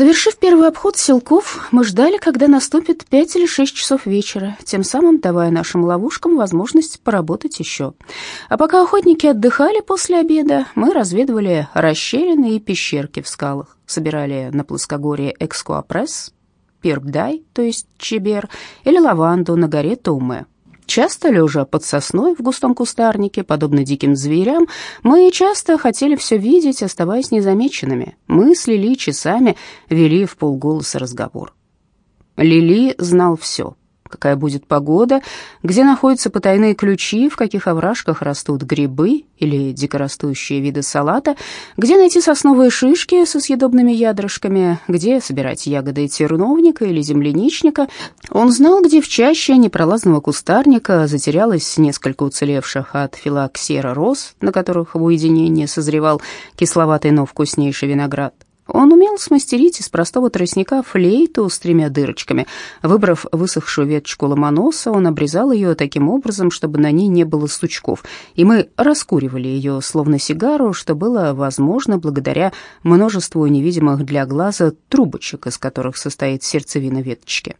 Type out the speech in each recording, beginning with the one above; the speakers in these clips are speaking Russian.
Совершив первый обход селков, мы ждали, когда наступит пять или шесть часов вечера, тем самым давая нашим ловушкам возможность поработать еще. А пока охотники отдыхали после обеда, мы разведывали расщелины и пещерки в скалах, собирали на плоскогорье Экскуапресс, Пирбдай, то есть Чебер, или лаванду на горе Туме, Часто, лежа под сосной в густом кустарнике, подобно диким зверям, мы часто хотели все видеть, оставаясь незамеченными. Мы с Лили часами вели в полголоса разговор. Лили знал все какая будет погода, где находятся потайные ключи, в каких овражках растут грибы или дикорастущие виды салата, где найти сосновые шишки со съедобными ядрышками, где собирать ягоды терновника или земляничника. Он знал, где в чаще непролазного кустарника затерялось несколько уцелевших от филоксера роз, на которых в уединении созревал кисловатый, но вкуснейший виноград. Он умел смастерить из простого тростника флейту с тремя дырочками. Выбрав высохшую веточку ломоноса, он обрезал ее таким образом, чтобы на ней не было сучков, и мы раскуривали ее словно сигару, что было возможно благодаря множеству невидимых для глаза трубочек, из которых состоит сердцевина веточки.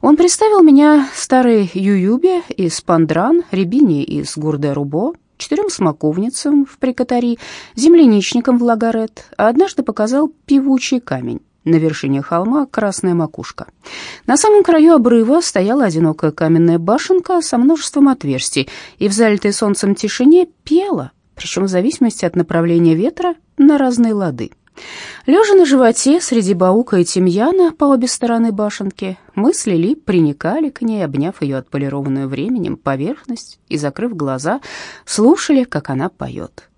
Он представил меня старой Ююбе из Пандран, Рябине из Гурде-Рубо, четырем смоковницам в прикотари, земляничникам в лагарет, а однажды показал певучий камень. На вершине холма красная макушка. На самом краю обрыва стояла одинокая каменная башенка со множеством отверстий, и в залитой солнцем тишине пела, причем в зависимости от направления ветра, на разные лады. Лежа на животе среди баука и тимьяна по обе стороны башенки, мы с Лили приникали к ней, обняв ее отполированную временем поверхность и, закрыв глаза, слушали, как она поет.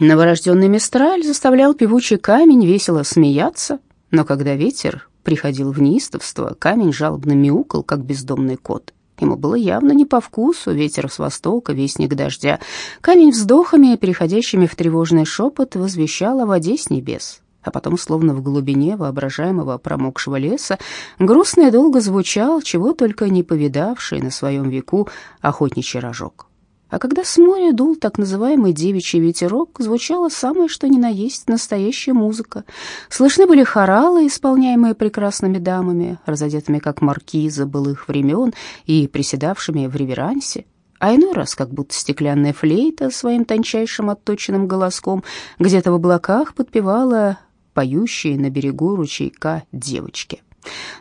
Новорожденный Мистраль заставлял певучий камень весело смеяться, но когда ветер приходил в неистовство, камень жалобно мяукал, как бездомный кот. Ему было явно не по вкусу ветер с востока, вестник дождя. Камень вздохами, переходящими в тревожный шепот, возвещал о воде с небес. А потом, словно в глубине воображаемого промокшего леса, грустно и долго звучал, чего только не повидавший на своем веку охотничий рожок. А когда с моря дул так называемый девичий ветерок, звучала самое что ни на есть настоящая музыка. Слышны были хоралы, исполняемые прекрасными дамами, разодетыми как маркиза былых времен и приседавшими в реверансе, а иной раз как будто стеклянная флейта своим тончайшим отточенным голоском где-то в облаках подпевала поющие на берегу ручейка девочки.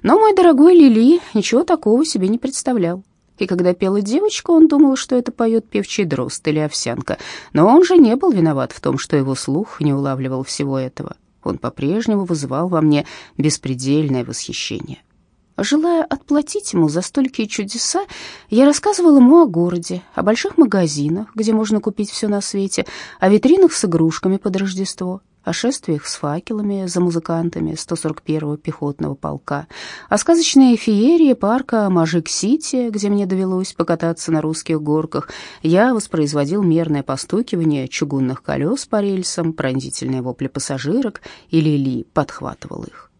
Но мой дорогой Лили ничего такого себе не представлял. И когда пела девочка, он думал, что это поет певчий дрозд или овсянка. Но он же не был виноват в том, что его слух не улавливал всего этого. Он по-прежнему вызывал во мне беспредельное восхищение. Желая отплатить ему за столькие чудеса, я рассказывала ему о городе, о больших магазинах, где можно купить все на свете, о витринах с игрушками под Рождество, о шествиях с факелами за музыкантами 141-го пехотного полка, о сказочной феерии парка Мажик-Сити, где мне довелось покататься на русских горках. Я воспроизводил мерное постукивание чугунных колес по рельсам, пронзительные вопли пассажирок, и Лили подхватывал их.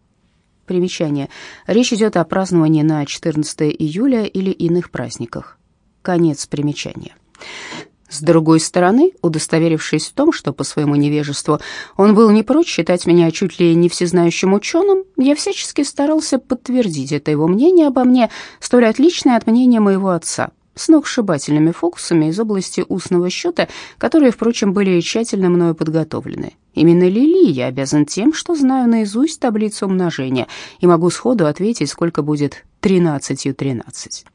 Примечание. Речь идет о праздновании на 14 июля или иных праздниках. Конец примечания. С другой стороны, удостоверившись в том, что по своему невежеству он был не прочь считать меня чуть ли не всезнающим ученым, я всячески старался подтвердить это его мнение обо мне, столь отличное от мнения моего отца, с сногсшибательными фокусами из области устного счета, которые, впрочем, были тщательно мною подготовлены. Именно Лили я обязан тем, что знаю наизусть таблицу умножения и могу сходу ответить, сколько будет тринадцатью тринадцать.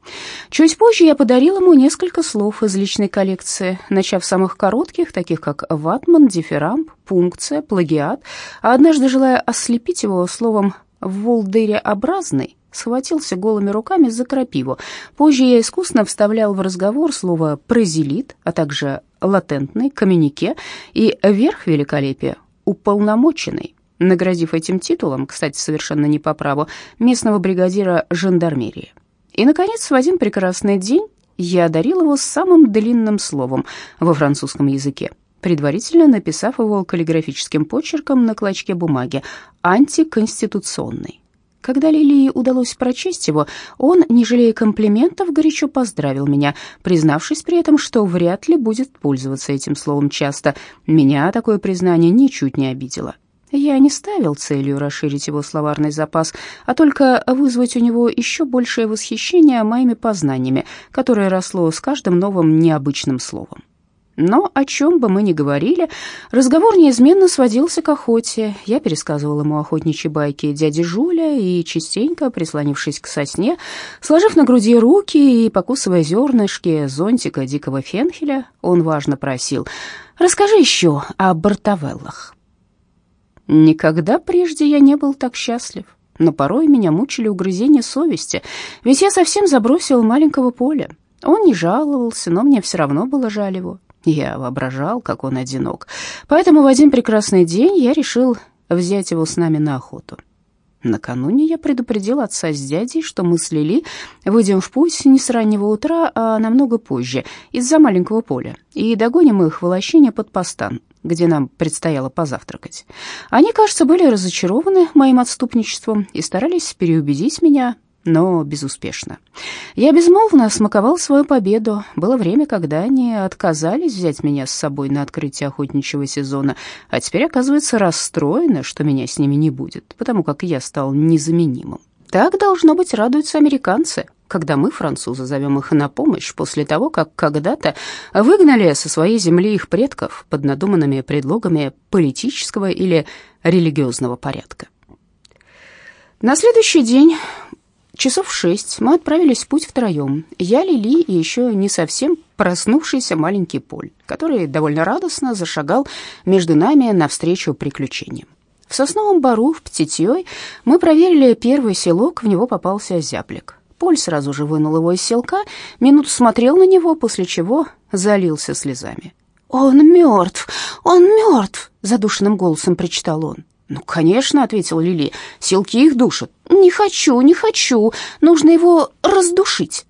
Чуть позже я подарил ему несколько слов из личной коллекции, начав с самых коротких, таких как ватман, дифирамб, пункция, плагиат, а однажды, желая ослепить его словом «волдыреобразный», схватился голыми руками за крапиву. Позже я искусно вставлял в разговор слово «прозелит», а также «латентный», «коммюнике» и верх великолепия «уполномоченный», наградив этим титулом, кстати, совершенно не по праву, местного бригадира жандармерии. И, наконец, в один прекрасный день я одарил его самым длинным словом во французском языке, предварительно написав его каллиграфическим почерком на клочке бумаги «антиконституционный». Когда Лилии удалось прочесть его, он, не жалея комплиментов, горячо поздравил меня, признавшись при этом, что вряд ли будет пользоваться этим словом часто. Меня такое признание ничуть не обидело. Я не ставил целью расширить его словарный запас, а только вызвать у него еще большее восхищение моими познаниями, которое росло с каждым новым необычным словом. Но о чем бы мы ни говорили, разговор неизменно сводился к охоте. Я пересказывал ему охотничьи байки дяди Жуля и, частенько прислонившись к сосне, сложив на груди руки и покусывая зернышки зонтика дикого фенхеля, он важно просил «Расскажи еще о Бартовеллах». Никогда прежде я не был так счастлив, но порой меня мучили угрызения совести, ведь я совсем забросил маленького поля. Он не жаловался, но мне все равно было жаль его. Я воображал, как он одинок. Поэтому в один прекрасный день я решил взять его с нами на охоту. Накануне я предупредил отца с дядей, что мы с Лили выйдем в путь не с раннего утра, а намного позже, из-за маленького поля, и догоним их в лощине под постан, где нам предстояло позавтракать. Они, кажется, были разочарованы моим отступничеством и старались переубедить меня но безуспешно. Я безмолвно смаковал свою победу. Было время, когда они отказались взять меня с собой на открытие охотничьего сезона, а теперь, оказывается, расстроены, что меня с ними не будет, потому как я стал незаменимым. Так, должно быть, радуются американцы, когда мы, французы, зовем их на помощь после того, как когда-то выгнали со своей земли их предков под надуманными предлогами политического или религиозного порядка. На следующий день Часов в шесть мы отправились в путь втроем. Я, Лили и еще не совсем проснувшийся маленький Поль, который довольно радостно зашагал между нами навстречу приключениям. В сосновом бару в Птитьей мы проверили первый селок, в него попался зяблик. Поль сразу же вынул его из селка, минуту смотрел на него, после чего залился слезами. «Он мертв! Он мертв!» — задушенным голосом причитал он. «Ну, конечно», — ответил Лили, — «селки их душат». «Не хочу, не хочу, нужно его раздушить».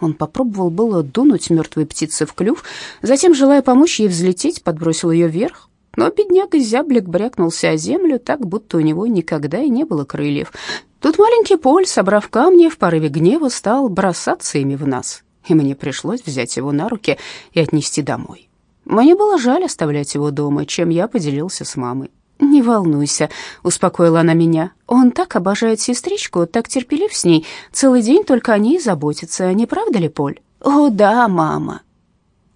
Он попробовал было дунуть мертвой птице в клюв, затем, желая помочь ей взлететь, подбросил ее вверх. Но бедняга зяблик брякнулся о землю так, будто у него никогда и не было крыльев. Тут маленький Поль, собрав камни, в порыве гнева стал бросаться ими в нас, и мне пришлось взять его на руки и отнести домой. Мне было жаль оставлять его дома, чем я поделился с мамой. «Не волнуйся», — успокоила она меня. «Он так обожает сестричку, так терпелив с ней, целый день только о ней заботится, не правда ли, Поль?» «О, да, мама».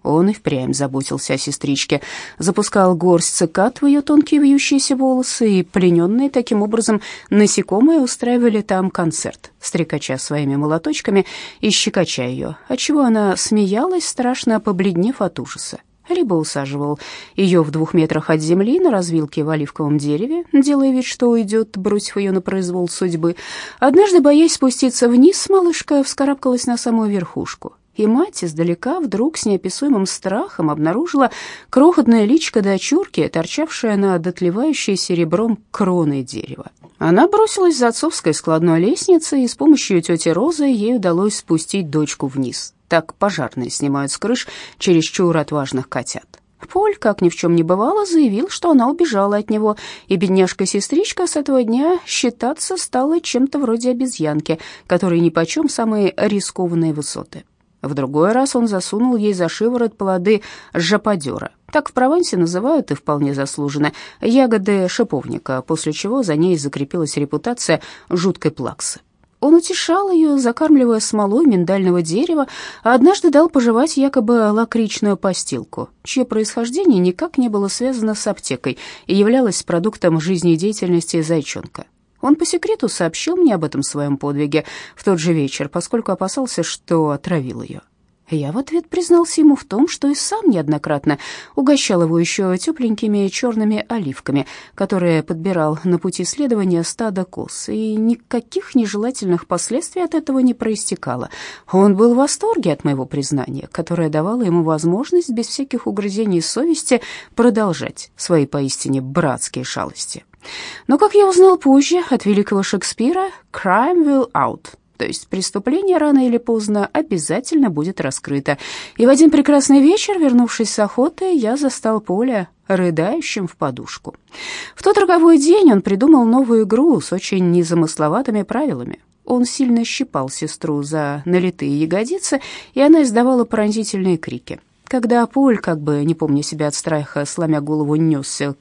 Он и впрямь заботился о сестричке, запускал горсть цикад в ее тонкие вьющиеся волосы, и плененные таким образом насекомые устраивали там концерт, стрекача своими молоточками и щекоча ее, отчего она смеялась, страшно побледнев от ужаса. Либо усаживал ее в двух метрах от земли на развилке в оливковом дереве, делая вид, что уйдет, бросив ее на произвол судьбы. Однажды, боясь спуститься вниз, малышка вскарабкалась на самую верхушку, и мать издалека вдруг с неописуемым страхом обнаружила крохотное личико дочурки, торчавшее над отливающей серебром кроной дерева. Она бросилась за отцовской складной лестницей, и с помощью тети Розы ей удалось спустить дочку вниз. Так пожарные снимают с крыш чересчур отважных котят. Поль, как ни в чем не бывало, заявил, что она убежала от него, и бедняжка-сестричка с этого дня считаться стала чем-то вроде обезьянки, которой нипочем самые рискованные высоты. В другой раз он засунул ей за шиворот плоды жаподера. Так в Провансе называют и вполне заслуженно ягоды шиповника, после чего за ней закрепилась репутация жуткой плаксы. Он утешал ее, закармливая смолой миндального дерева, а однажды дал пожевать якобы лакричную постилку, чье происхождение никак не было связано с аптекой и являлось продуктом жизнедеятельности зайчонка. Он по секрету сообщил мне об этом своем подвиге в тот же вечер, поскольку опасался, что отравил ее. Я в ответ признался ему в том, что и сам неоднократно угощал его еще тепленькими черными оливками, которые подбирал на пути следования стада коз, и никаких нежелательных последствий от этого не проистекало. Он был в восторге от моего признания, которое давало ему возможность без всяких угрызений совести продолжать свои поистине братские шалости. Но, как я узнал позже от великого Шекспира, «crime will out» То есть преступление рано или поздно обязательно будет раскрыто. И в один прекрасный вечер, вернувшись с охоты, я застал Поля рыдающим в подушку. В тот роковой день он придумал новую игру с очень незамысловатыми правилами. Он сильно щипал сестру за налитые ягодицы, и она издавала пронзительные крики. Когда Поль, как бы не помня себя от страха, сломя голову, несся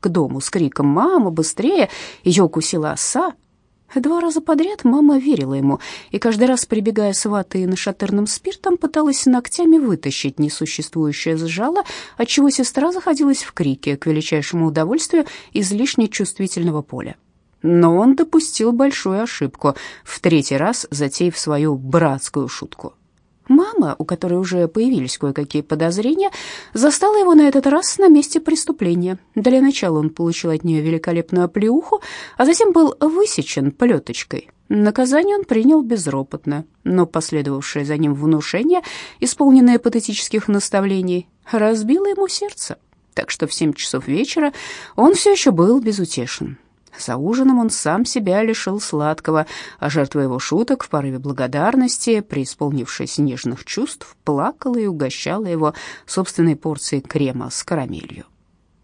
к дому с криком «Мама, быстрее!» Ее укусила оса. Два раза подряд мама верила ему, и каждый раз, прибегая с ватой и нашатырным спиртом, пыталась ногтями вытащить несуществующее сжало, отчего сестра заходилась в крике к величайшему удовольствию излишне чувствительного поля. Но он допустил большую ошибку, в третий раз затеяв свою братскую шутку. Мама, у которой уже появились кое-какие подозрения, застала его на этот раз на месте преступления. Для начала он получил от нее великолепную оплеуху, а затем был высечен плеточкой. Наказание он принял безропотно, но последовавшее за ним внушение, исполненное патетических наставлений, разбило ему сердце. Так что в семь часов вечера он все еще был безутешен. За ужином он сам себя лишил сладкого, а жертва его шуток в порыве благодарности, преисполнившись нежных чувств, плакала и угощала его собственной порцией крема с карамелью.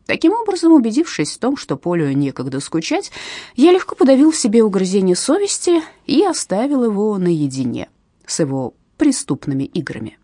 Таким образом, убедившись в том, что Полю некогда скучать, я легко подавил в себе угрызение совести и оставил его наедине с его преступными играми.